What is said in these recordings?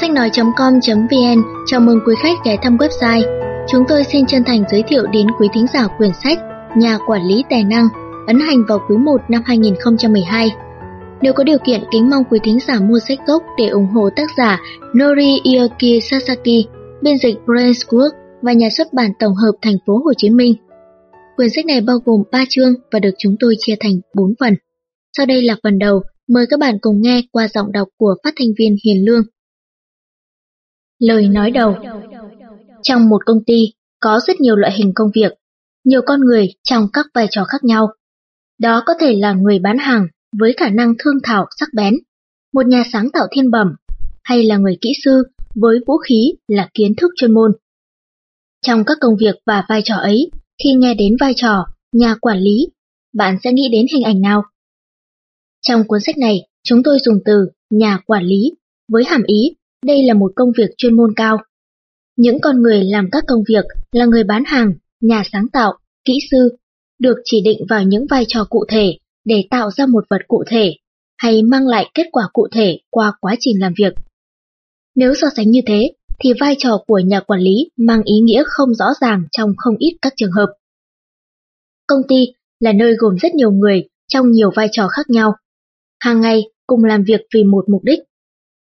Sách nói.com.vn chào mừng quý khách ghé thăm website. Chúng tôi xin chân thành giới thiệu đến quý thính giả quyển sách Nhà quản lý tài năng, ấn hành vào quý 1 năm 2012. Nếu có điều kiện, kính mong quý thính giả mua sách gốc để ủng hộ tác giả Nori Ioki Sasaki, biên dịch Brains Work và nhà xuất bản tổng hợp thành phố Hồ Chí Minh. Quyển sách này bao gồm 3 chương và được chúng tôi chia thành 4 phần. Sau đây là phần đầu, mời các bạn cùng nghe qua giọng đọc của phát thanh viên Hiền Lương. Lời nói đầu Trong một công ty, có rất nhiều loại hình công việc, nhiều con người trong các vai trò khác nhau. Đó có thể là người bán hàng với khả năng thương thảo sắc bén, một nhà sáng tạo thiên bẩm, hay là người kỹ sư với vũ khí là kiến thức chuyên môn. Trong các công việc và vai trò ấy, khi nghe đến vai trò nhà quản lý, bạn sẽ nghĩ đến hình ảnh nào? Trong cuốn sách này, chúng tôi dùng từ nhà quản lý với hàm ý đây là một công việc chuyên môn cao. Những con người làm các công việc là người bán hàng, nhà sáng tạo, kỹ sư, được chỉ định vào những vai trò cụ thể để tạo ra một vật cụ thể hay mang lại kết quả cụ thể qua quá trình làm việc. Nếu so sánh như thế, thì vai trò của nhà quản lý mang ý nghĩa không rõ ràng trong không ít các trường hợp. Công ty là nơi gồm rất nhiều người trong nhiều vai trò khác nhau. Hàng ngày cùng làm việc vì một mục đích.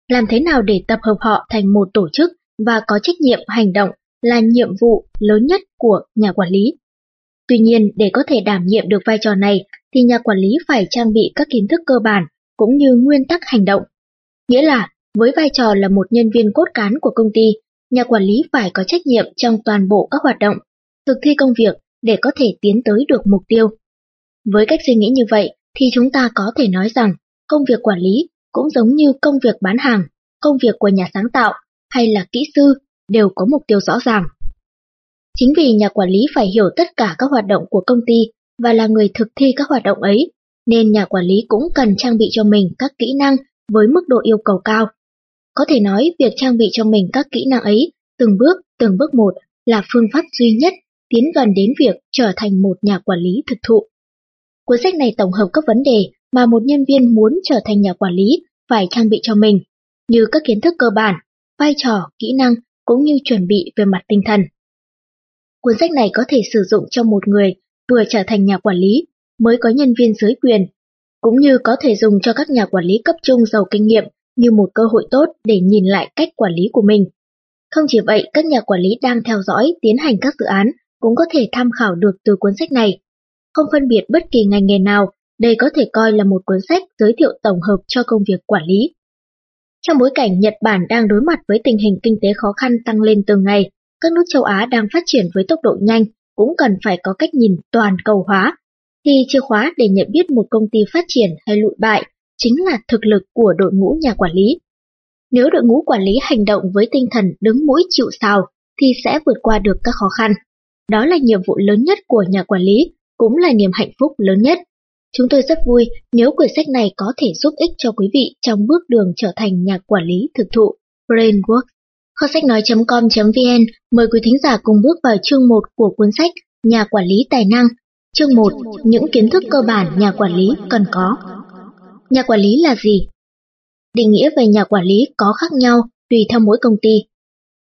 Làm thế nào để tập hợp họ thành một tổ chức và có trách nhiệm hành động là nhiệm vụ lớn nhất của nhà quản lý. Tuy nhiên, để có thể đảm nhiệm được vai trò này thì nhà quản lý phải trang bị các kiến thức cơ bản cũng như nguyên tắc hành động. Nghĩa là, với vai trò là một nhân viên cốt cán của công ty, nhà quản lý phải có trách nhiệm trong toàn bộ các hoạt động, thực thi công việc để có thể tiến tới được mục tiêu. Với cách suy nghĩ như vậy thì chúng ta có thể nói rằng công việc quản lý cũng giống như công việc bán hàng, công việc của nhà sáng tạo hay là kỹ sư đều có mục tiêu rõ ràng. Chính vì nhà quản lý phải hiểu tất cả các hoạt động của công ty và là người thực thi các hoạt động ấy, nên nhà quản lý cũng cần trang bị cho mình các kỹ năng với mức độ yêu cầu cao. Có thể nói việc trang bị cho mình các kỹ năng ấy từng bước, từng bước một là phương pháp duy nhất tiến gần đến việc trở thành một nhà quản lý thực thụ. Cuốn sách này tổng hợp các vấn đề mà một nhân viên muốn trở thành nhà quản lý phải trang bị cho mình, như các kiến thức cơ bản, vai trò, kỹ năng cũng như chuẩn bị về mặt tinh thần. Cuốn sách này có thể sử dụng cho một người vừa trở thành nhà quản lý, mới có nhân viên dưới quyền, cũng như có thể dùng cho các nhà quản lý cấp trung giàu kinh nghiệm như một cơ hội tốt để nhìn lại cách quản lý của mình. Không chỉ vậy, các nhà quản lý đang theo dõi, tiến hành các dự án cũng có thể tham khảo được từ cuốn sách này. Không phân biệt bất kỳ ngành nghề nào, đây có thể coi là một cuốn sách giới thiệu tổng hợp cho công việc quản lý. Trong bối cảnh Nhật Bản đang đối mặt với tình hình kinh tế khó khăn tăng lên từng ngày, các nước châu Á đang phát triển với tốc độ nhanh cũng cần phải có cách nhìn toàn cầu hóa, thì chìa khóa để nhận biết một công ty phát triển hay lụi bại chính là thực lực của đội ngũ nhà quản lý. Nếu đội ngũ quản lý hành động với tinh thần đứng mũi chịu sào thì sẽ vượt qua được các khó khăn. Đó là nhiệm vụ lớn nhất của nhà quản lý, cũng là niềm hạnh phúc lớn nhất. Chúng tôi rất vui nếu quyển sách này có thể giúp ích cho quý vị trong bước đường trở thành nhà quản lý thực thụ Brainwork. Kho sách nói.com.vn mời quý thính giả cùng bước vào chương 1 của cuốn sách Nhà quản lý tài năng. Chương 1. Những kiến thức cơ bản nhà quản lý cần có. Nhà quản lý là gì? Định nghĩa về nhà quản lý có khác nhau tùy theo mỗi công ty.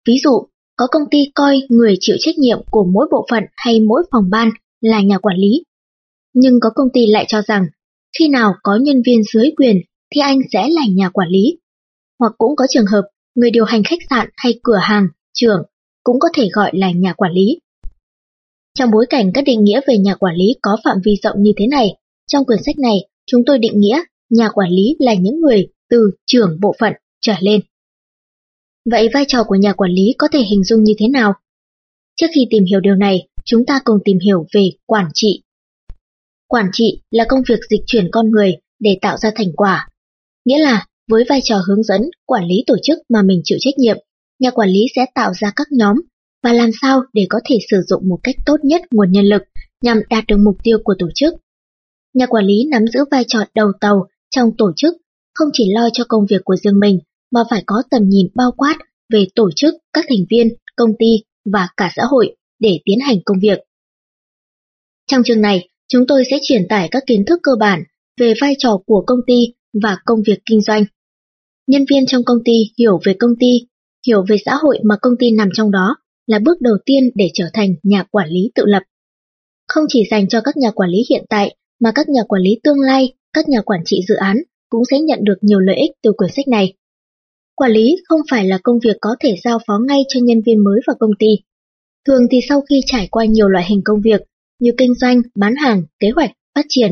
Ví dụ, có công ty coi người chịu trách nhiệm của mỗi bộ phận hay mỗi phòng ban là nhà quản lý. Nhưng có công ty lại cho rằng, khi nào có nhân viên dưới quyền thì anh sẽ là nhà quản lý. Hoặc cũng có trường hợp, người điều hành khách sạn hay cửa hàng, trưởng cũng có thể gọi là nhà quản lý. Trong bối cảnh các định nghĩa về nhà quản lý có phạm vi rộng như thế này, trong quyển sách này chúng tôi định nghĩa nhà quản lý là những người từ trưởng bộ phận trở lên. Vậy vai trò của nhà quản lý có thể hình dung như thế nào? Trước khi tìm hiểu điều này, chúng ta cùng tìm hiểu về quản trị. Quản trị là công việc dịch chuyển con người để tạo ra thành quả. Nghĩa là, với vai trò hướng dẫn, quản lý tổ chức mà mình chịu trách nhiệm, nhà quản lý sẽ tạo ra các nhóm và làm sao để có thể sử dụng một cách tốt nhất nguồn nhân lực nhằm đạt được mục tiêu của tổ chức. Nhà quản lý nắm giữ vai trò đầu tàu trong tổ chức, không chỉ lo cho công việc của riêng mình mà phải có tầm nhìn bao quát về tổ chức, các thành viên, công ty và cả xã hội để tiến hành công việc. Trong chương này, chúng tôi sẽ truyền tải các kiến thức cơ bản về vai trò của công ty và công việc kinh doanh. Nhân viên trong công ty hiểu về công ty, hiểu về xã hội mà công ty nằm trong đó là bước đầu tiên để trở thành nhà quản lý tự lập. Không chỉ dành cho các nhà quản lý hiện tại mà các nhà quản lý tương lai, các nhà quản trị dự án cũng sẽ nhận được nhiều lợi ích từ quyển sách này. Quản lý không phải là công việc có thể giao phó ngay cho nhân viên mới vào công ty. Thường thì sau khi trải qua nhiều loại hình công việc như kinh doanh, bán hàng, kế hoạch, phát triển,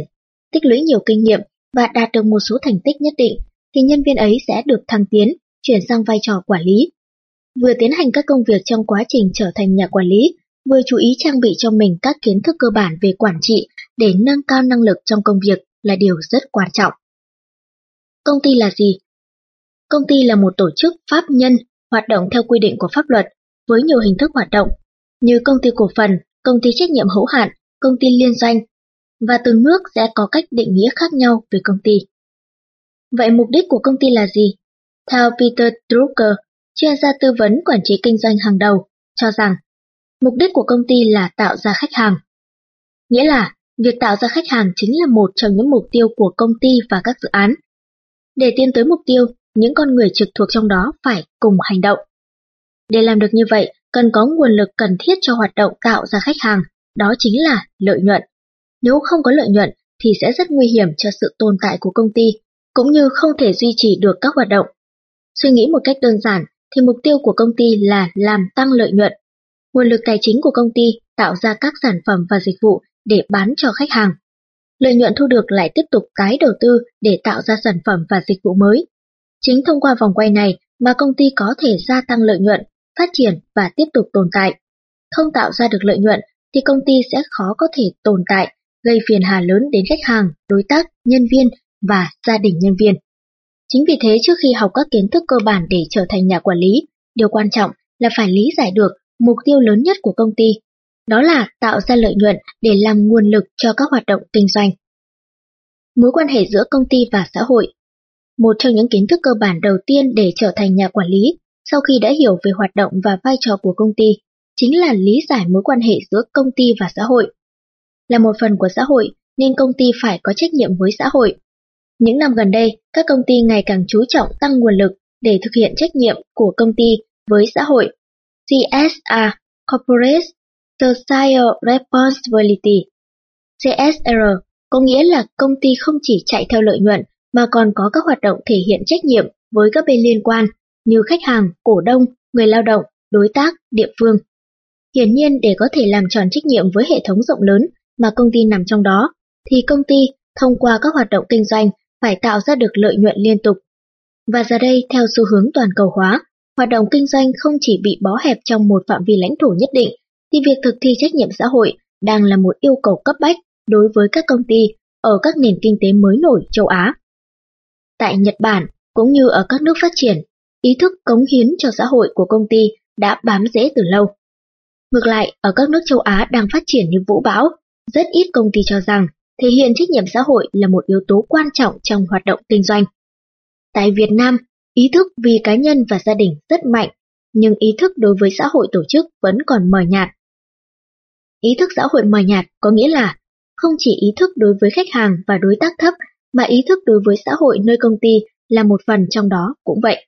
tích lũy nhiều kinh nghiệm và đạt được một số thành tích nhất định, thì nhân viên ấy sẽ được thăng tiến, chuyển sang vai trò quản lý. Vừa tiến hành các công việc trong quá trình trở thành nhà quản lý, vừa chú ý trang bị cho mình các kiến thức cơ bản về quản trị để nâng cao năng lực trong công việc là điều rất quan trọng. Công ty là gì? Công ty là một tổ chức pháp nhân hoạt động theo quy định của pháp luật với nhiều hình thức hoạt động như công ty cổ phần, công ty trách nhiệm hữu hạn, công ty liên doanh và từng nước sẽ có cách định nghĩa khác nhau về công ty. Vậy mục đích của công ty là gì? Theo Peter Drucker, chuyên gia tư vấn quản trị kinh doanh hàng đầu, cho rằng mục đích của công ty là tạo ra khách hàng. Nghĩa là việc tạo ra khách hàng chính là một trong những mục tiêu của công ty và các dự án. Để tiến tới mục tiêu, những con người trực thuộc trong đó phải cùng hành động. Để làm được như vậy, cần có nguồn lực cần thiết cho hoạt động tạo ra khách hàng, đó chính là lợi nhuận. Nếu không có lợi nhuận thì sẽ rất nguy hiểm cho sự tồn tại của công ty, cũng như không thể duy trì được các hoạt động. Suy nghĩ một cách đơn giản thì mục tiêu của công ty là làm tăng lợi nhuận. Nguồn lực tài chính của công ty tạo ra các sản phẩm và dịch vụ để bán cho khách hàng. Lợi nhuận thu được lại tiếp tục tái đầu tư để tạo ra sản phẩm và dịch vụ mới. Chính thông qua vòng quay này mà công ty có thể gia tăng lợi nhuận, phát triển và tiếp tục tồn tại. Không tạo ra được lợi nhuận thì công ty sẽ khó có thể tồn tại, gây phiền hà lớn đến khách hàng, đối tác, nhân viên và gia đình nhân viên. Chính vì thế trước khi học các kiến thức cơ bản để trở thành nhà quản lý, điều quan trọng là phải lý giải được mục tiêu lớn nhất của công ty, đó là tạo ra lợi nhuận để làm nguồn lực cho các hoạt động kinh doanh. Mối quan hệ giữa công ty và xã hội Một trong những kiến thức cơ bản đầu tiên để trở thành nhà quản lý sau khi đã hiểu về hoạt động và vai trò của công ty, chính là lý giải mối quan hệ giữa công ty và xã hội. Là một phần của xã hội nên công ty phải có trách nhiệm với xã hội. Những năm gần đây, các công ty ngày càng chú trọng tăng nguồn lực để thực hiện trách nhiệm của công ty với xã hội. CSR, Corporate Social Responsibility. CSR có nghĩa là công ty không chỉ chạy theo lợi nhuận mà còn có các hoạt động thể hiện trách nhiệm với các bên liên quan như khách hàng, cổ đông, người lao động, đối tác, địa phương. Hiển nhiên để có thể làm tròn trách nhiệm với hệ thống rộng lớn mà công ty nằm trong đó, thì công ty thông qua các hoạt động kinh doanh phải tạo ra được lợi nhuận liên tục. Và giờ đây theo xu hướng toàn cầu hóa, hoạt động kinh doanh không chỉ bị bó hẹp trong một phạm vi lãnh thổ nhất định, thì việc thực thi trách nhiệm xã hội đang là một yêu cầu cấp bách đối với các công ty ở các nền kinh tế mới nổi châu Á. Tại Nhật Bản, cũng như ở các nước phát triển, ý thức cống hiến cho xã hội của công ty đã bám rễ từ lâu. Ngược lại, ở các nước châu Á đang phát triển như vũ bão, rất ít công ty cho rằng thể hiện trách nhiệm xã hội là một yếu tố quan trọng trong hoạt động kinh doanh. Tại Việt Nam, ý thức vì cá nhân và gia đình rất mạnh, nhưng ý thức đối với xã hội tổ chức vẫn còn mờ nhạt. Ý thức xã hội mờ nhạt có nghĩa là không chỉ ý thức đối với khách hàng và đối tác thấp, mà ý thức đối với xã hội nơi công ty là một phần trong đó cũng vậy.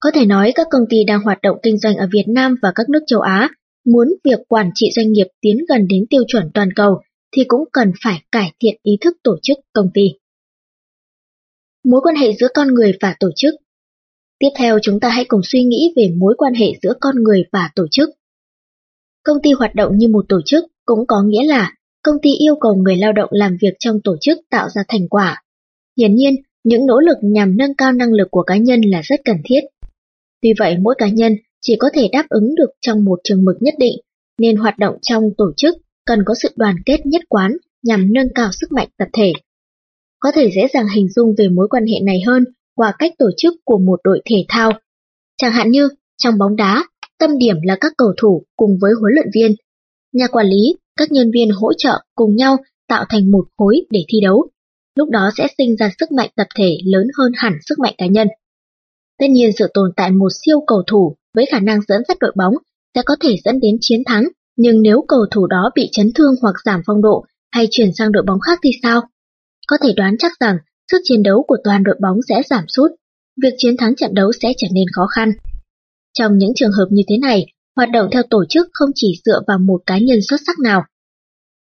Có thể nói các công ty đang hoạt động kinh doanh ở Việt Nam và các nước châu Á muốn việc quản trị doanh nghiệp tiến gần đến tiêu chuẩn toàn cầu thì cũng cần phải cải thiện ý thức tổ chức công ty. Mối quan hệ giữa con người và tổ chức Tiếp theo chúng ta hãy cùng suy nghĩ về mối quan hệ giữa con người và tổ chức. Công ty hoạt động như một tổ chức cũng có nghĩa là công ty yêu cầu người lao động làm việc trong tổ chức tạo ra thành quả. Hiển nhiên, những nỗ lực nhằm nâng cao năng lực của cá nhân là rất cần thiết. tuy vậy mỗi cá nhân chỉ có thể đáp ứng được trong một trường mực nhất định, nên hoạt động trong tổ chức cần có sự đoàn kết nhất quán nhằm nâng cao sức mạnh tập thể. Có thể dễ dàng hình dung về mối quan hệ này hơn qua cách tổ chức của một đội thể thao. Chẳng hạn như, trong bóng đá, tâm điểm là các cầu thủ cùng với huấn luyện viên. Nhà quản lý, các nhân viên hỗ trợ cùng nhau tạo thành một khối để thi đấu. Lúc đó sẽ sinh ra sức mạnh tập thể lớn hơn hẳn sức mạnh cá nhân. Tất nhiên sự tồn tại một siêu cầu thủ với khả năng dẫn dắt đội bóng sẽ có thể dẫn đến chiến thắng, nhưng nếu cầu thủ đó bị chấn thương hoặc giảm phong độ hay chuyển sang đội bóng khác thì sao? Có thể đoán chắc rằng sức chiến đấu của toàn đội bóng sẽ giảm sút. việc chiến thắng trận đấu sẽ trở nên khó khăn. Trong những trường hợp như thế này, hoạt động theo tổ chức không chỉ dựa vào một cá nhân xuất sắc nào.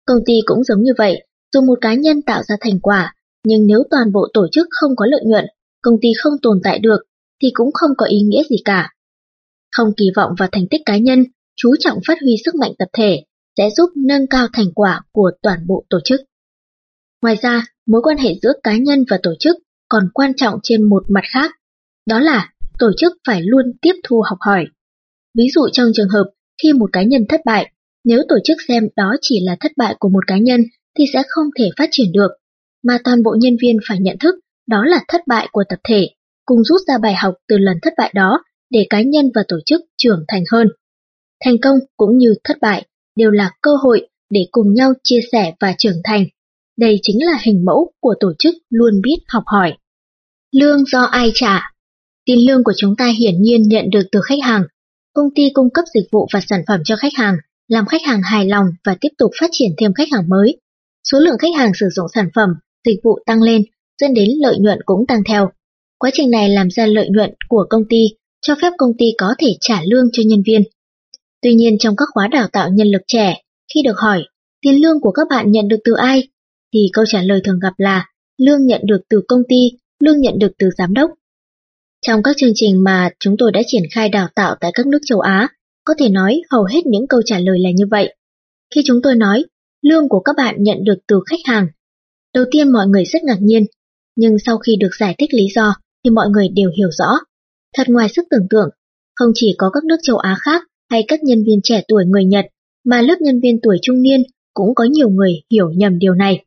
Công ty cũng giống như vậy, dù một cá nhân tạo ra thành quả, nhưng nếu toàn bộ tổ chức không có lợi nhuận, công ty không tồn tại được, thì cũng không có ý nghĩa gì cả. Không kỳ vọng vào thành tích cá nhân, chú trọng phát huy sức mạnh tập thể, sẽ giúp nâng cao thành quả của toàn bộ tổ chức. Ngoài ra, mối quan hệ giữa cá nhân và tổ chức còn quan trọng trên một mặt khác, đó là tổ chức phải luôn tiếp thu học hỏi. Ví dụ trong trường hợp khi một cá nhân thất bại, nếu tổ chức xem đó chỉ là thất bại của một cá nhân thì sẽ không thể phát triển được, mà toàn bộ nhân viên phải nhận thức đó là thất bại của tập thể, cùng rút ra bài học từ lần thất bại đó để cá nhân và tổ chức trưởng thành hơn. Thành công cũng như thất bại đều là cơ hội để cùng nhau chia sẻ và trưởng thành. Đây chính là hình mẫu của tổ chức luôn biết học hỏi. Lương do ai trả? Tiền lương của chúng ta hiển nhiên nhận được từ khách hàng. Công ty cung cấp dịch vụ và sản phẩm cho khách hàng, làm khách hàng hài lòng và tiếp tục phát triển thêm khách hàng mới. Số lượng khách hàng sử dụng sản phẩm, dịch vụ tăng lên, dẫn đến lợi nhuận cũng tăng theo. Quá trình này làm ra lợi nhuận của công ty, cho phép công ty có thể trả lương cho nhân viên. Tuy nhiên trong các khóa đào tạo nhân lực trẻ, khi được hỏi tiền lương của các bạn nhận được từ ai, thì câu trả lời thường gặp là lương nhận được từ công ty, lương nhận được từ giám đốc. Trong các chương trình mà chúng tôi đã triển khai đào tạo tại các nước châu Á, có thể nói hầu hết những câu trả lời là như vậy. Khi chúng tôi nói, lương của các bạn nhận được từ khách hàng, đầu tiên mọi người rất ngạc nhiên, nhưng sau khi được giải thích lý do thì mọi người đều hiểu rõ. Thật ngoài sức tưởng tượng, không chỉ có các nước châu Á khác hay các nhân viên trẻ tuổi người Nhật, mà lớp nhân viên tuổi trung niên cũng có nhiều người hiểu nhầm điều này.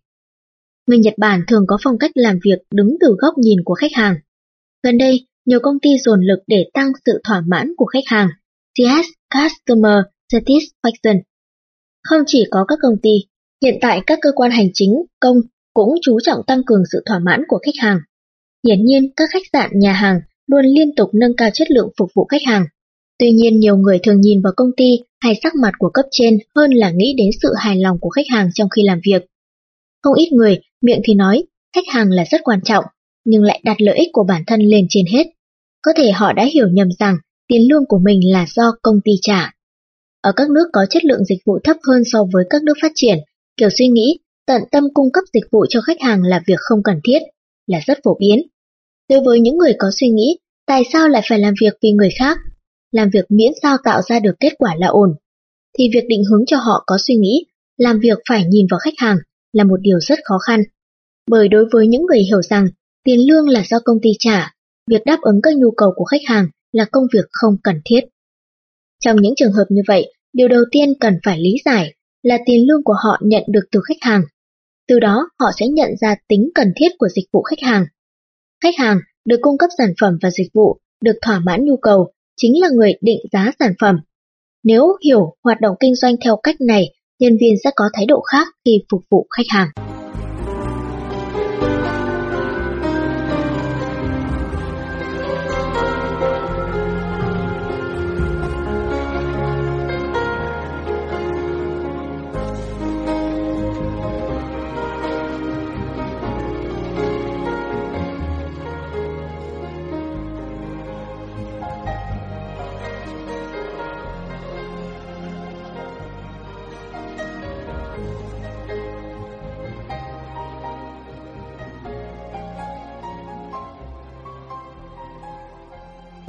Người Nhật Bản thường có phong cách làm việc đứng từ góc nhìn của khách hàng. Gần đây, nhiều công ty dồn lực để tăng sự thỏa mãn của khách hàng, CS Customer Satisfaction. Không chỉ có các công ty, hiện tại các cơ quan hành chính, công cũng chú trọng tăng cường sự thỏa mãn của khách hàng. Hiển nhiên, các khách sạn, nhà hàng luôn liên tục nâng cao chất lượng phục vụ khách hàng. Tuy nhiên, nhiều người thường nhìn vào công ty hay sắc mặt của cấp trên hơn là nghĩ đến sự hài lòng của khách hàng trong khi làm việc. Không ít người, miệng thì nói, khách hàng là rất quan trọng, nhưng lại đặt lợi ích của bản thân lên trên hết. Có thể họ đã hiểu nhầm rằng tiền lương của mình là do công ty trả. Ở các nước có chất lượng dịch vụ thấp hơn so với các nước phát triển, kiểu suy nghĩ tận tâm cung cấp dịch vụ cho khách hàng là việc không cần thiết, là rất phổ biến. Đối với những người có suy nghĩ, tại sao lại phải làm việc vì người khác? Làm việc miễn sao tạo ra được kết quả là ổn. Thì việc định hướng cho họ có suy nghĩ, làm việc phải nhìn vào khách hàng là một điều rất khó khăn. Bởi đối với những người hiểu rằng tiền lương là do công ty trả, việc đáp ứng các nhu cầu của khách hàng là công việc không cần thiết. Trong những trường hợp như vậy, điều đầu tiên cần phải lý giải là tiền lương của họ nhận được từ khách hàng. Từ đó họ sẽ nhận ra tính cần thiết của dịch vụ khách hàng. Khách hàng được cung cấp sản phẩm và dịch vụ, được thỏa mãn nhu cầu, chính là người định giá sản phẩm. Nếu hiểu hoạt động kinh doanh theo cách này, nhân viên sẽ có thái độ khác khi phục vụ khách hàng.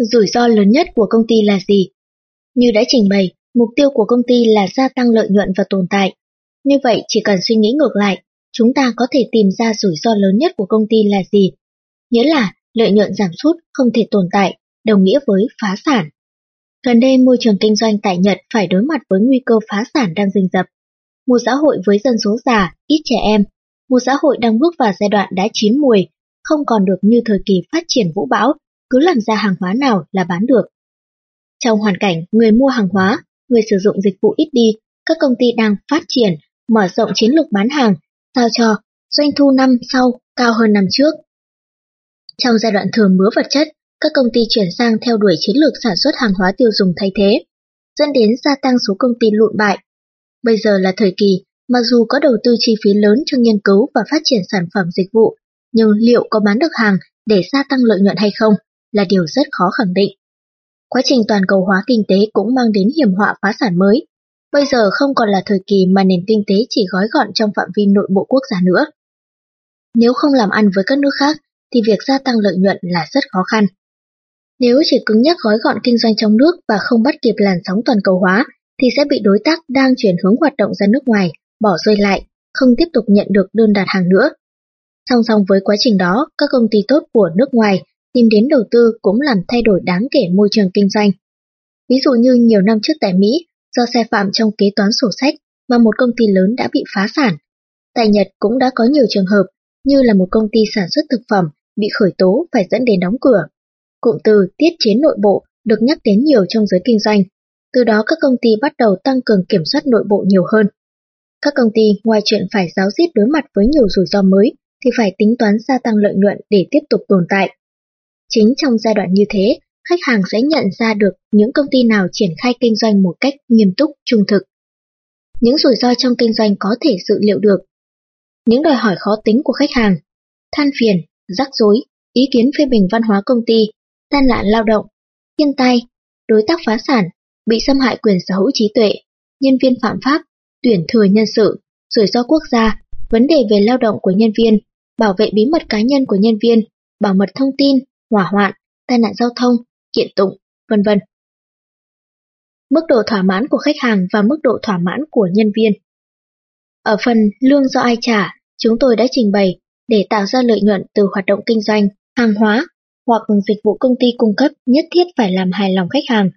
Rủi ro lớn nhất của công ty là gì? Như đã trình bày, mục tiêu của công ty là gia tăng lợi nhuận và tồn tại. Như vậy, chỉ cần suy nghĩ ngược lại, chúng ta có thể tìm ra rủi ro lớn nhất của công ty là gì? Nghĩa là lợi nhuận giảm sút không thể tồn tại, đồng nghĩa với phá sản. Gần đây môi trường kinh doanh tại Nhật phải đối mặt với nguy cơ phá sản đang rình rập. Một xã hội với dân số già, ít trẻ em, một xã hội đang bước vào giai đoạn đã chín mùi, không còn được như thời kỳ phát triển vũ bão cứ làm ra hàng hóa nào là bán được. Trong hoàn cảnh người mua hàng hóa, người sử dụng dịch vụ ít đi, các công ty đang phát triển, mở rộng chiến lược bán hàng, sao cho doanh thu năm sau cao hơn năm trước. Trong giai đoạn thừa mứa vật chất, các công ty chuyển sang theo đuổi chiến lược sản xuất hàng hóa tiêu dùng thay thế, dẫn đến gia tăng số công ty lụn bại. Bây giờ là thời kỳ, mặc dù có đầu tư chi phí lớn cho nghiên cứu và phát triển sản phẩm dịch vụ, nhưng liệu có bán được hàng để gia tăng lợi nhuận hay không? Là điều rất khó khẳng định. Quá trình toàn cầu hóa kinh tế cũng mang đến hiểm họa phá sản mới. Bây giờ không còn là thời kỳ mà nền kinh tế chỉ gói gọn trong phạm vi nội bộ quốc gia nữa. Nếu không làm ăn với các nước khác, thì việc gia tăng lợi nhuận là rất khó khăn. Nếu chỉ cứng nhắc gói gọn kinh doanh trong nước và không bắt kịp làn sóng toàn cầu hóa, thì sẽ bị đối tác đang chuyển hướng hoạt động ra nước ngoài, bỏ rơi lại, không tiếp tục nhận được đơn đặt hàng nữa. Song song với quá trình đó, các công ty tốt của nước ngoài tìm đến đầu tư cũng làm thay đổi đáng kể môi trường kinh doanh. Ví dụ như nhiều năm trước tại Mỹ, do sai phạm trong kế toán sổ sách mà một công ty lớn đã bị phá sản. Tại Nhật cũng đã có nhiều trường hợp như là một công ty sản xuất thực phẩm bị khởi tố phải dẫn đến đóng cửa. Cụm từ tiết chế nội bộ được nhắc đến nhiều trong giới kinh doanh. Từ đó các công ty bắt đầu tăng cường kiểm soát nội bộ nhiều hơn. Các công ty ngoài chuyện phải giáo diết đối mặt với nhiều rủi ro mới thì phải tính toán gia tăng lợi nhuận để tiếp tục tồn tại. Chính trong giai đoạn như thế, khách hàng sẽ nhận ra được những công ty nào triển khai kinh doanh một cách nghiêm túc, trung thực. Những rủi ro trong kinh doanh có thể dự liệu được. Những đòi hỏi khó tính của khách hàng, than phiền, rắc rối, ý kiến phê bình văn hóa công ty, tan nạn lao động, thiên tai, đối tác phá sản, bị xâm hại quyền sở hữu trí tuệ, nhân viên phạm pháp, tuyển thừa nhân sự, rủi ro quốc gia, vấn đề về lao động của nhân viên, bảo vệ bí mật cá nhân của nhân viên, bảo mật thông tin, hỏa hoạn, tai nạn giao thông, kiện tụng, vân vân. Mức độ thỏa mãn của khách hàng và mức độ thỏa mãn của nhân viên. Ở phần lương do ai trả, chúng tôi đã trình bày để tạo ra lợi nhuận từ hoạt động kinh doanh, hàng hóa hoặc dịch vụ công ty cung cấp nhất thiết phải làm hài lòng khách hàng.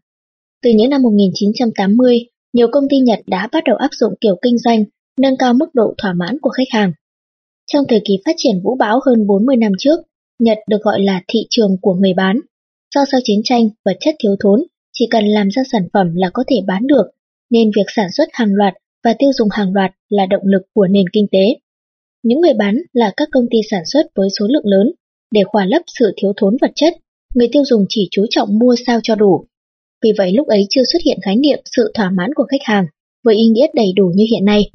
Từ những năm 1980, nhiều công ty Nhật đã bắt đầu áp dụng kiểu kinh doanh nâng cao mức độ thỏa mãn của khách hàng. Trong thời kỳ phát triển vũ bão hơn 40 năm trước, Nhật được gọi là thị trường của người bán. Do sau chiến tranh, vật chất thiếu thốn, chỉ cần làm ra sản phẩm là có thể bán được, nên việc sản xuất hàng loạt và tiêu dùng hàng loạt là động lực của nền kinh tế. Những người bán là các công ty sản xuất với số lượng lớn, để khỏa lấp sự thiếu thốn vật chất, người tiêu dùng chỉ chú trọng mua sao cho đủ. Vì vậy lúc ấy chưa xuất hiện khái niệm sự thỏa mãn của khách hàng, với ý nghĩa đầy đủ như hiện nay.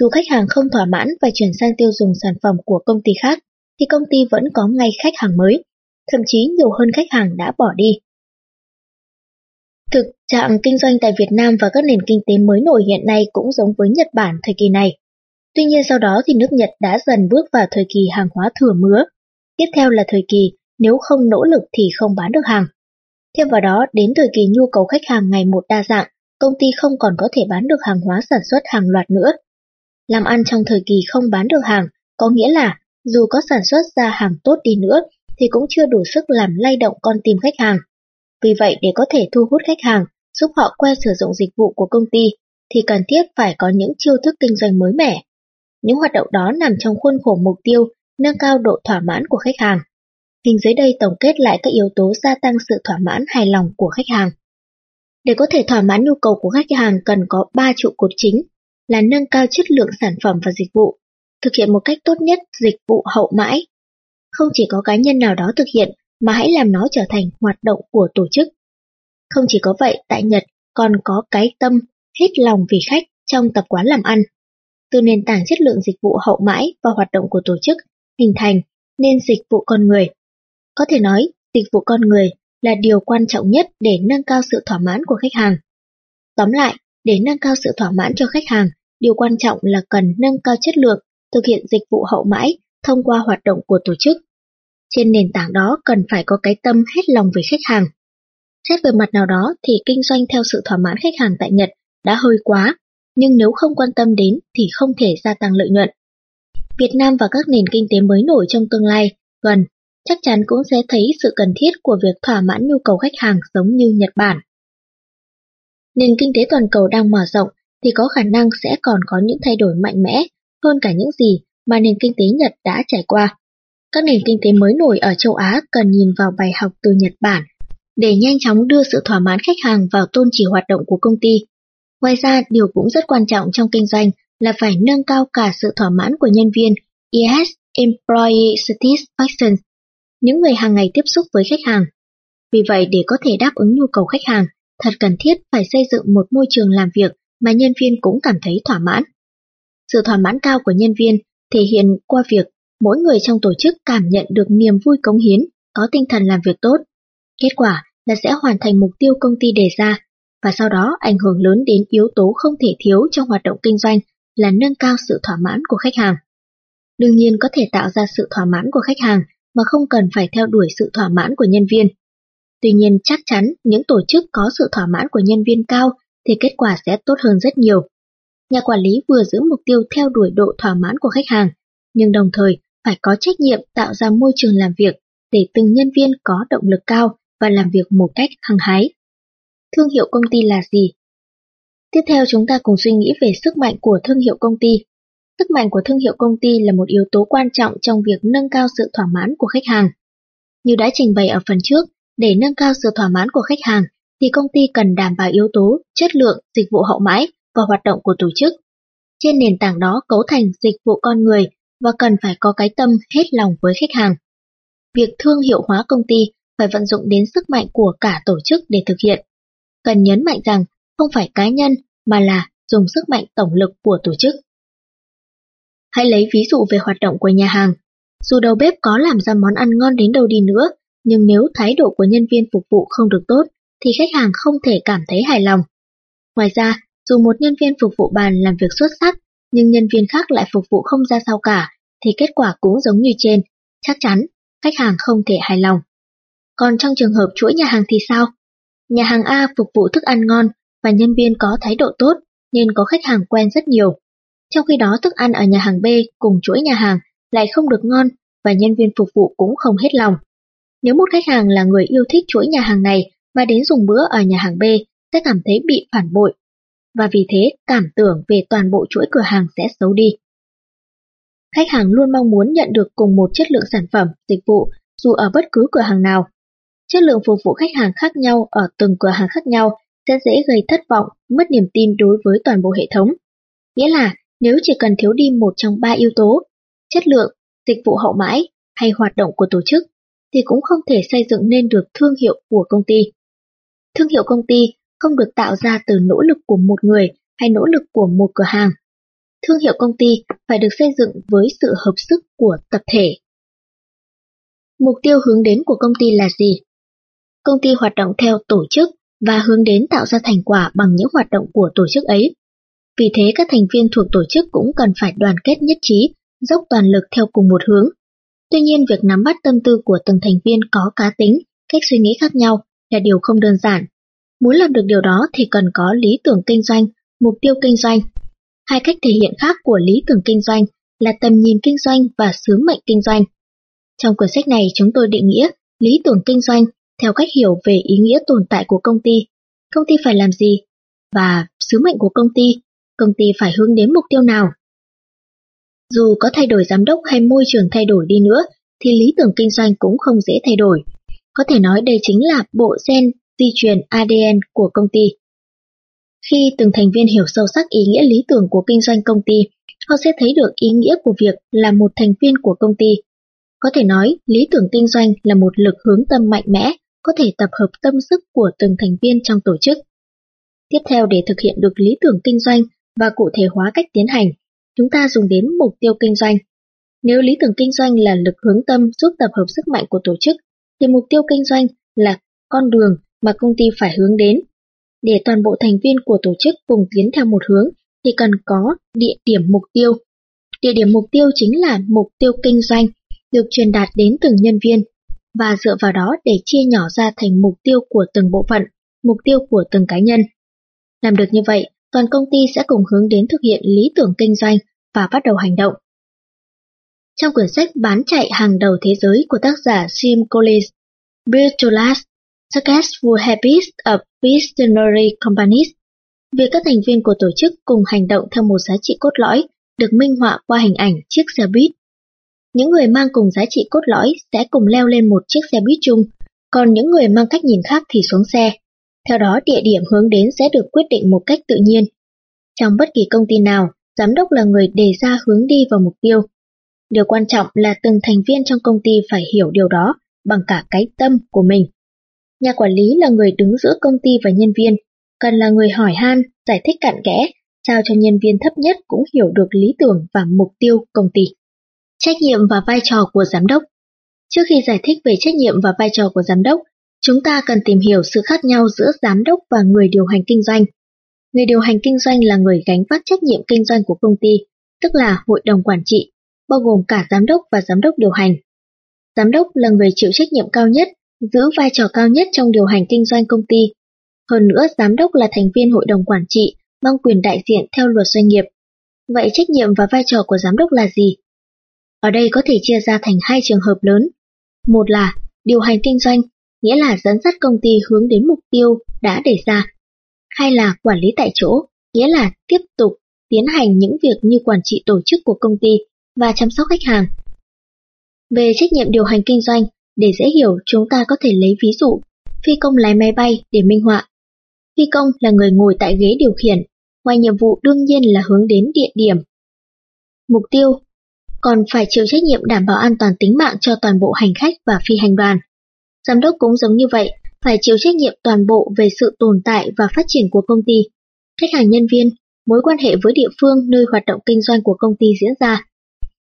Dù khách hàng không thỏa mãn và chuyển sang tiêu dùng sản phẩm của công ty khác, thì công ty vẫn có ngay khách hàng mới, thậm chí nhiều hơn khách hàng đã bỏ đi. Thực trạng kinh doanh tại Việt Nam và các nền kinh tế mới nổi hiện nay cũng giống với Nhật Bản thời kỳ này. Tuy nhiên sau đó thì nước Nhật đã dần bước vào thời kỳ hàng hóa thừa mứa. Tiếp theo là thời kỳ nếu không nỗ lực thì không bán được hàng. Thêm vào đó, đến thời kỳ nhu cầu khách hàng ngày một đa dạng, công ty không còn có thể bán được hàng hóa sản xuất hàng loạt nữa. Làm ăn trong thời kỳ không bán được hàng, có nghĩa là dù có sản xuất ra hàng tốt đi nữa, thì cũng chưa đủ sức làm lay động con tim khách hàng. Vì vậy để có thể thu hút khách hàng, giúp họ quen sử dụng dịch vụ của công ty, thì cần thiết phải có những chiêu thức kinh doanh mới mẻ. Những hoạt động đó nằm trong khuôn khổ mục tiêu nâng cao độ thỏa mãn của khách hàng. Hình dưới đây tổng kết lại các yếu tố gia tăng sự thỏa mãn hài lòng của khách hàng. Để có thể thỏa mãn nhu cầu của khách hàng cần có 3 trụ cột chính là nâng cao chất lượng sản phẩm và dịch vụ, thực hiện một cách tốt nhất dịch vụ hậu mãi. Không chỉ có cá nhân nào đó thực hiện mà hãy làm nó trở thành hoạt động của tổ chức. Không chỉ có vậy, tại Nhật còn có cái tâm hết lòng vì khách trong tập quán làm ăn. Từ nền tảng chất lượng dịch vụ hậu mãi và hoạt động của tổ chức hình thành nên dịch vụ con người. Có thể nói, dịch vụ con người là điều quan trọng nhất để nâng cao sự thỏa mãn của khách hàng. Tóm lại, để nâng cao sự thỏa mãn cho khách hàng, điều quan trọng là cần nâng cao chất lượng, thực hiện dịch vụ hậu mãi thông qua hoạt động của tổ chức. Trên nền tảng đó cần phải có cái tâm hết lòng với khách hàng. Xét về mặt nào đó thì kinh doanh theo sự thỏa mãn khách hàng tại Nhật đã hơi quá, nhưng nếu không quan tâm đến thì không thể gia tăng lợi nhuận. Việt Nam và các nền kinh tế mới nổi trong tương lai gần chắc chắn cũng sẽ thấy sự cần thiết của việc thỏa mãn nhu cầu khách hàng giống như Nhật Bản. Nền kinh tế toàn cầu đang mở rộng thì có khả năng sẽ còn có những thay đổi mạnh mẽ hơn cả những gì mà nền kinh tế Nhật đã trải qua. Các nền kinh tế mới nổi ở châu Á cần nhìn vào bài học từ Nhật Bản để nhanh chóng đưa sự thỏa mãn khách hàng vào tôn chỉ hoạt động của công ty. Ngoài ra, điều cũng rất quan trọng trong kinh doanh là phải nâng cao cả sự thỏa mãn của nhân viên ES Employee Satisfaction, những người hàng ngày tiếp xúc với khách hàng. Vì vậy, để có thể đáp ứng nhu cầu khách hàng, thật cần thiết phải xây dựng một môi trường làm việc mà nhân viên cũng cảm thấy thỏa mãn. Sự thỏa mãn cao của nhân viên thể hiện qua việc mỗi người trong tổ chức cảm nhận được niềm vui cống hiến, có tinh thần làm việc tốt, Kết quả là sẽ hoàn thành mục tiêu công ty đề ra, và sau đó ảnh hưởng lớn đến yếu tố không thể thiếu trong hoạt động kinh doanh là nâng cao sự thỏa mãn của khách hàng. Đương nhiên có thể tạo ra sự thỏa mãn của khách hàng mà không cần phải theo đuổi sự thỏa mãn của nhân viên. Tuy nhiên chắc chắn những tổ chức có sự thỏa mãn của nhân viên cao thì kết quả sẽ tốt hơn rất nhiều. Nhà quản lý vừa giữ mục tiêu theo đuổi độ thỏa mãn của khách hàng, nhưng đồng thời phải có trách nhiệm tạo ra môi trường làm việc để từng nhân viên có động lực cao và làm việc một cách hăng hái. Thương hiệu công ty là gì? Tiếp theo chúng ta cùng suy nghĩ về sức mạnh của thương hiệu công ty. Sức mạnh của thương hiệu công ty là một yếu tố quan trọng trong việc nâng cao sự thỏa mãn của khách hàng. Như đã trình bày ở phần trước, để nâng cao sự thỏa mãn của khách hàng thì công ty cần đảm bảo yếu tố chất lượng dịch vụ hậu mãi và hoạt động của tổ chức. Trên nền tảng đó cấu thành dịch vụ con người và cần phải có cái tâm hết lòng với khách hàng. Việc thương hiệu hóa công ty phải vận dụng đến sức mạnh của cả tổ chức để thực hiện. Cần nhấn mạnh rằng không phải cá nhân mà là dùng sức mạnh tổng lực của tổ chức. Hãy lấy ví dụ về hoạt động của nhà hàng. Dù đầu bếp có làm ra món ăn ngon đến đâu đi nữa, nhưng nếu thái độ của nhân viên phục vụ không được tốt, thì khách hàng không thể cảm thấy hài lòng. Ngoài ra, dù một nhân viên phục vụ bàn làm việc xuất sắc, nhưng nhân viên khác lại phục vụ không ra sao cả, thì kết quả cũng giống như trên, chắc chắn khách hàng không thể hài lòng. Còn trong trường hợp chuỗi nhà hàng thì sao? Nhà hàng A phục vụ thức ăn ngon và nhân viên có thái độ tốt nên có khách hàng quen rất nhiều. Trong khi đó thức ăn ở nhà hàng B cùng chuỗi nhà hàng lại không được ngon và nhân viên phục vụ cũng không hết lòng. Nếu một khách hàng là người yêu thích chuỗi nhà hàng này mà đến dùng bữa ở nhà hàng B sẽ cảm thấy bị phản bội và vì thế cảm tưởng về toàn bộ chuỗi cửa hàng sẽ xấu đi. Khách hàng luôn mong muốn nhận được cùng một chất lượng sản phẩm, dịch vụ dù ở bất cứ cửa hàng nào. Chất lượng phục vụ khách hàng khác nhau ở từng cửa hàng khác nhau sẽ dễ gây thất vọng, mất niềm tin đối với toàn bộ hệ thống. Nghĩa là nếu chỉ cần thiếu đi một trong ba yếu tố, chất lượng, dịch vụ hậu mãi hay hoạt động của tổ chức, thì cũng không thể xây dựng nên được thương hiệu của công ty. Thương hiệu công ty không được tạo ra từ nỗ lực của một người hay nỗ lực của một cửa hàng. Thương hiệu công ty phải được xây dựng với sự hợp sức của tập thể. Mục tiêu hướng đến của công ty là gì? Công ty hoạt động theo tổ chức và hướng đến tạo ra thành quả bằng những hoạt động của tổ chức ấy. Vì thế các thành viên thuộc tổ chức cũng cần phải đoàn kết nhất trí, dốc toàn lực theo cùng một hướng. Tuy nhiên việc nắm bắt tâm tư của từng thành viên có cá tính, cách suy nghĩ khác nhau là điều không đơn giản. Muốn làm được điều đó thì cần có lý tưởng kinh doanh, mục tiêu kinh doanh. Hai cách thể hiện khác của lý tưởng kinh doanh là tầm nhìn kinh doanh và sứ mệnh kinh doanh. Trong cuốn sách này chúng tôi định nghĩa lý tưởng kinh doanh theo cách hiểu về ý nghĩa tồn tại của công ty, công ty phải làm gì, và sứ mệnh của công ty, công ty phải hướng đến mục tiêu nào. Dù có thay đổi giám đốc hay môi trường thay đổi đi nữa, thì lý tưởng kinh doanh cũng không dễ thay đổi. Có thể nói đây chính là bộ gen di truyền ADN của công ty. Khi từng thành viên hiểu sâu sắc ý nghĩa lý tưởng của kinh doanh công ty, họ sẽ thấy được ý nghĩa của việc là một thành viên của công ty. Có thể nói, lý tưởng kinh doanh là một lực hướng tâm mạnh mẽ, có thể tập hợp tâm sức của từng thành viên trong tổ chức. Tiếp theo để thực hiện được lý tưởng kinh doanh và cụ thể hóa cách tiến hành, chúng ta dùng đến mục tiêu kinh doanh. Nếu lý tưởng kinh doanh là lực hướng tâm giúp tập hợp sức mạnh của tổ chức, thì mục tiêu kinh doanh là con đường mà công ty phải hướng đến. Để toàn bộ thành viên của tổ chức cùng tiến theo một hướng thì cần có địa điểm mục tiêu. Địa điểm mục tiêu chính là mục tiêu kinh doanh được truyền đạt đến từng nhân viên và dựa vào đó để chia nhỏ ra thành mục tiêu của từng bộ phận, mục tiêu của từng cá nhân. Làm được như vậy, toàn công ty sẽ cùng hướng đến thực hiện lý tưởng kinh doanh và bắt đầu hành động. Trong quyển sách bán chạy hàng đầu thế giới của tác giả Jim Collins, Bill Build to Last, Successful Habits of Visionary Companies, việc các thành viên của tổ chức cùng hành động theo một giá trị cốt lõi được minh họa qua hình ảnh chiếc xe buýt những người mang cùng giá trị cốt lõi sẽ cùng leo lên một chiếc xe buýt chung, còn những người mang cách nhìn khác thì xuống xe. Theo đó địa điểm hướng đến sẽ được quyết định một cách tự nhiên. Trong bất kỳ công ty nào, giám đốc là người đề ra hướng đi vào mục tiêu. Điều quan trọng là từng thành viên trong công ty phải hiểu điều đó bằng cả cái tâm của mình. Nhà quản lý là người đứng giữa công ty và nhân viên, cần là người hỏi han, giải thích cặn kẽ, sao cho nhân viên thấp nhất cũng hiểu được lý tưởng và mục tiêu công ty. Trách nhiệm và vai trò của giám đốc Trước khi giải thích về trách nhiệm và vai trò của giám đốc, chúng ta cần tìm hiểu sự khác nhau giữa giám đốc và người điều hành kinh doanh. Người điều hành kinh doanh là người gánh vác trách nhiệm kinh doanh của công ty, tức là hội đồng quản trị, bao gồm cả giám đốc và giám đốc điều hành. Giám đốc là người chịu trách nhiệm cao nhất, giữ vai trò cao nhất trong điều hành kinh doanh công ty. Hơn nữa, giám đốc là thành viên hội đồng quản trị, mang quyền đại diện theo luật doanh nghiệp. Vậy trách nhiệm và vai trò của giám đốc là gì? Ở đây có thể chia ra thành hai trường hợp lớn. Một là điều hành kinh doanh, nghĩa là dẫn dắt công ty hướng đến mục tiêu đã đề ra. Hai là quản lý tại chỗ, nghĩa là tiếp tục tiến hành những việc như quản trị tổ chức của công ty và chăm sóc khách hàng. Về trách nhiệm điều hành kinh doanh, để dễ hiểu chúng ta có thể lấy ví dụ phi công lái máy bay để minh họa. Phi công là người ngồi tại ghế điều khiển, ngoài nhiệm vụ đương nhiên là hướng đến địa điểm. Mục tiêu còn phải chịu trách nhiệm đảm bảo an toàn tính mạng cho toàn bộ hành khách và phi hành đoàn. Giám đốc cũng giống như vậy, phải chịu trách nhiệm toàn bộ về sự tồn tại và phát triển của công ty, khách hàng nhân viên, mối quan hệ với địa phương nơi hoạt động kinh doanh của công ty diễn ra.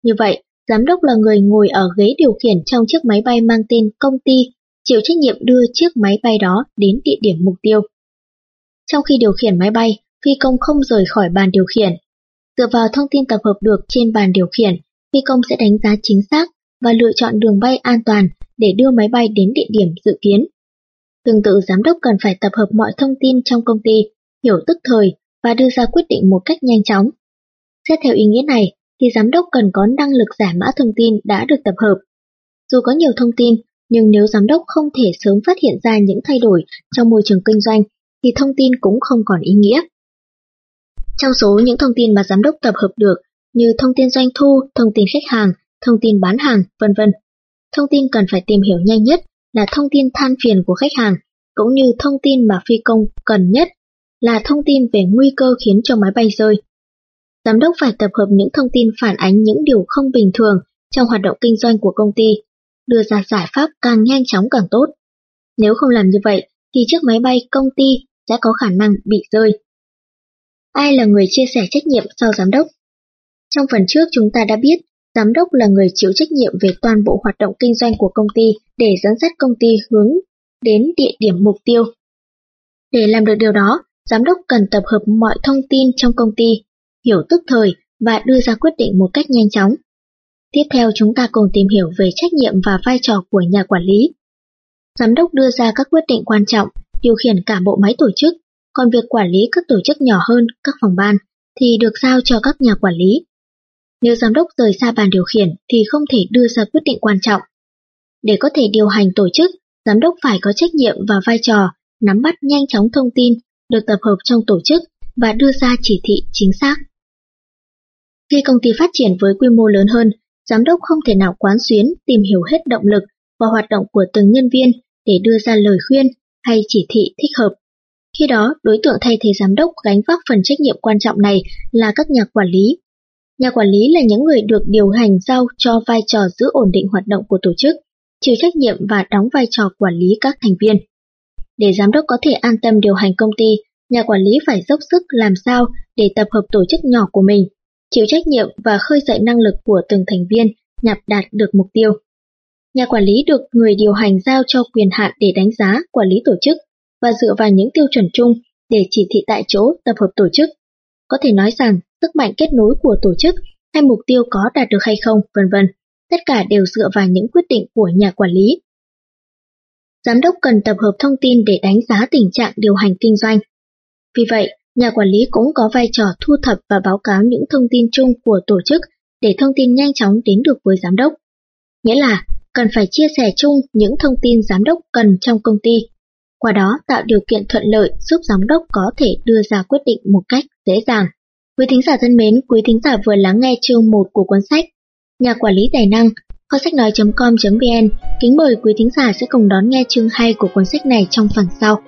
Như vậy, giám đốc là người ngồi ở ghế điều khiển trong chiếc máy bay mang tên công ty, chịu trách nhiệm đưa chiếc máy bay đó đến địa điểm mục tiêu. Trong khi điều khiển máy bay, phi công không rời khỏi bàn điều khiển. Dựa vào thông tin tập hợp được trên bàn điều khiển, phi công sẽ đánh giá chính xác và lựa chọn đường bay an toàn để đưa máy bay đến địa điểm dự kiến. Tương tự giám đốc cần phải tập hợp mọi thông tin trong công ty, hiểu tức thời và đưa ra quyết định một cách nhanh chóng. Xét theo ý nghĩa này, thì giám đốc cần có năng lực giải mã thông tin đã được tập hợp. Dù có nhiều thông tin, nhưng nếu giám đốc không thể sớm phát hiện ra những thay đổi trong môi trường kinh doanh, thì thông tin cũng không còn ý nghĩa. Trong số những thông tin mà giám đốc tập hợp được như thông tin doanh thu, thông tin khách hàng, thông tin bán hàng, vân vân. Thông tin cần phải tìm hiểu nhanh nhất là thông tin than phiền của khách hàng, cũng như thông tin mà phi công cần nhất là thông tin về nguy cơ khiến cho máy bay rơi. Giám đốc phải tập hợp những thông tin phản ánh những điều không bình thường trong hoạt động kinh doanh của công ty, đưa ra giải pháp càng nhanh chóng càng tốt. Nếu không làm như vậy, thì chiếc máy bay công ty sẽ có khả năng bị rơi. Ai là người chia sẻ trách nhiệm sau giám đốc? Trong phần trước chúng ta đã biết, giám đốc là người chịu trách nhiệm về toàn bộ hoạt động kinh doanh của công ty để dẫn dắt công ty hướng đến địa điểm mục tiêu. Để làm được điều đó, giám đốc cần tập hợp mọi thông tin trong công ty, hiểu tức thời và đưa ra quyết định một cách nhanh chóng. Tiếp theo chúng ta cùng tìm hiểu về trách nhiệm và vai trò của nhà quản lý. Giám đốc đưa ra các quyết định quan trọng, điều khiển cả bộ máy tổ chức, còn việc quản lý các tổ chức nhỏ hơn, các phòng ban, thì được giao cho các nhà quản lý. Nếu giám đốc rời xa bàn điều khiển thì không thể đưa ra quyết định quan trọng. Để có thể điều hành tổ chức, giám đốc phải có trách nhiệm và vai trò nắm bắt nhanh chóng thông tin được tập hợp trong tổ chức và đưa ra chỉ thị chính xác. Khi công ty phát triển với quy mô lớn hơn, giám đốc không thể nào quán xuyến tìm hiểu hết động lực và hoạt động của từng nhân viên để đưa ra lời khuyên hay chỉ thị thích hợp. Khi đó, đối tượng thay thế giám đốc gánh vác phần trách nhiệm quan trọng này là các nhà quản lý. Nhà quản lý là những người được điều hành giao cho vai trò giữ ổn định hoạt động của tổ chức, chịu trách nhiệm và đóng vai trò quản lý các thành viên. Để giám đốc có thể an tâm điều hành công ty, nhà quản lý phải dốc sức làm sao để tập hợp tổ chức nhỏ của mình, chịu trách nhiệm và khơi dậy năng lực của từng thành viên nhằm đạt được mục tiêu. Nhà quản lý được người điều hành giao cho quyền hạn để đánh giá, quản lý tổ chức và dựa vào những tiêu chuẩn chung để chỉ thị tại chỗ tập hợp tổ chức. Có thể nói rằng sức mạnh kết nối của tổ chức hay mục tiêu có đạt được hay không, vân vân, tất cả đều dựa vào những quyết định của nhà quản lý. Giám đốc cần tập hợp thông tin để đánh giá tình trạng điều hành kinh doanh. Vì vậy, nhà quản lý cũng có vai trò thu thập và báo cáo những thông tin chung của tổ chức để thông tin nhanh chóng đến được với giám đốc. Nghĩa là cần phải chia sẻ chung những thông tin giám đốc cần trong công ty, qua đó tạo điều kiện thuận lợi giúp giám đốc có thể đưa ra quyết định một cách dễ dàng. Quý thính giả thân mến, quý thính giả vừa lắng nghe chương 1 của cuốn sách Nhà quản lý tài năng, kho sách nói.com.vn kính mời quý thính giả sẽ cùng đón nghe chương 2 của cuốn sách này trong phần sau.